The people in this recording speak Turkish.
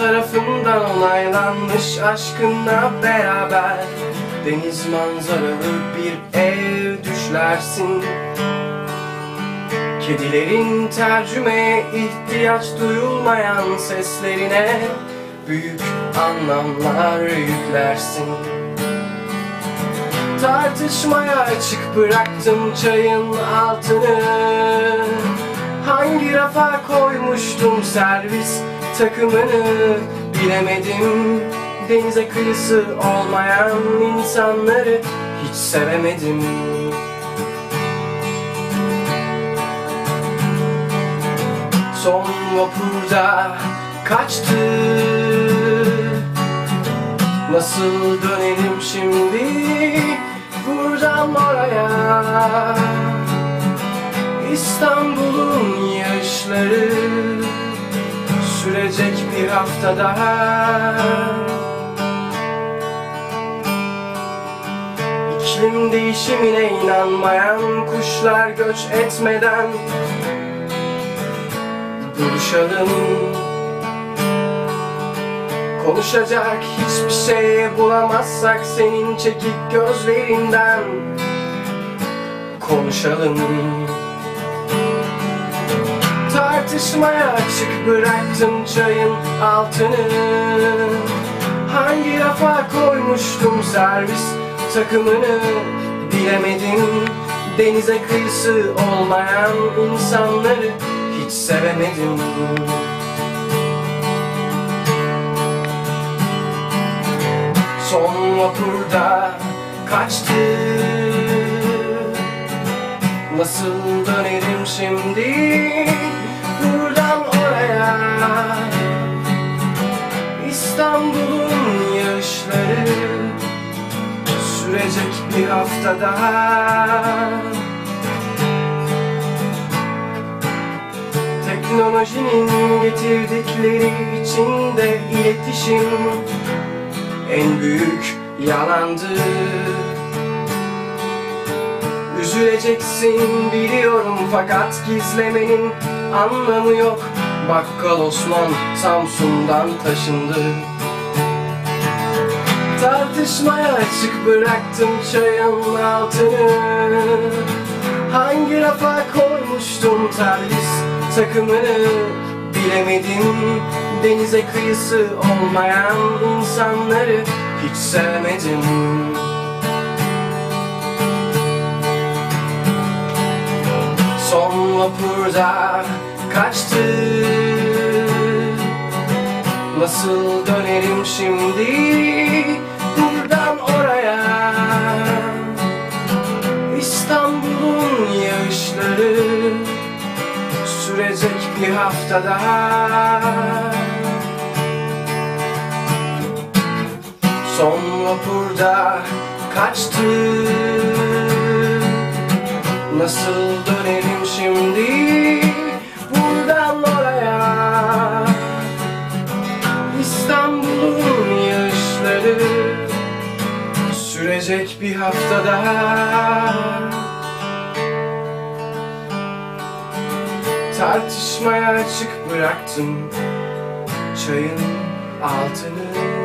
tarafından onaylanmış aşkınla beraber. Deniz manzaralı bir ev düşlersin. Kedilerin tercümeye ihtiyaç duyulmayan seslerine Büyük anlamlar yüklersin. Tartışmaya açık bıraktım çayın altını. Hangi rafa koymuştum servis takımını Bilemedim. Denize kıyısı olmayan insanları hiç sevemedim. Son vapurda kaçtı. Nasıl dönelim şimdi buradan oraya? İstanbul'un yaşları sürecek bir hafta daha. İklim değişimine inanmayan kuşlar göç etmeden Buluşalım Konuşacak hiçbir şey bulamazsak senin çekik gözlerinden Konuşalım Tartışmaya açık bıraktım çayın altını. Hangi rafa koymuştum servis takımını? Bilemedim denize kıyısı olmayan insanları hiç sevemedim. Son vapurda kaçtı. Nasıl dönerim şimdi hafta daha Teknolojinin getirdikleri içinde iletişim en büyük yalandı. Üzüleceksin biliyorum fakat gizlemenin anlamı yok. Bakkal Osman Samsun'dan taşındı Tartışmaya açık bıraktım çayın altını. Hangi rafa koymuştum terlis takımını? Bilemedim denize kıyısı olmayan insanları hiç sevmedim. Son vapurda kaçtı Nasıl dönerim şimdi? Buradan oraya. İstanbul'un yağışları sürecek bir hafta Son vapurda kaçtı. Nasıl dönerim şimdi sürecek bir hafta daha. Tartışmaya açık bıraktım çayın altını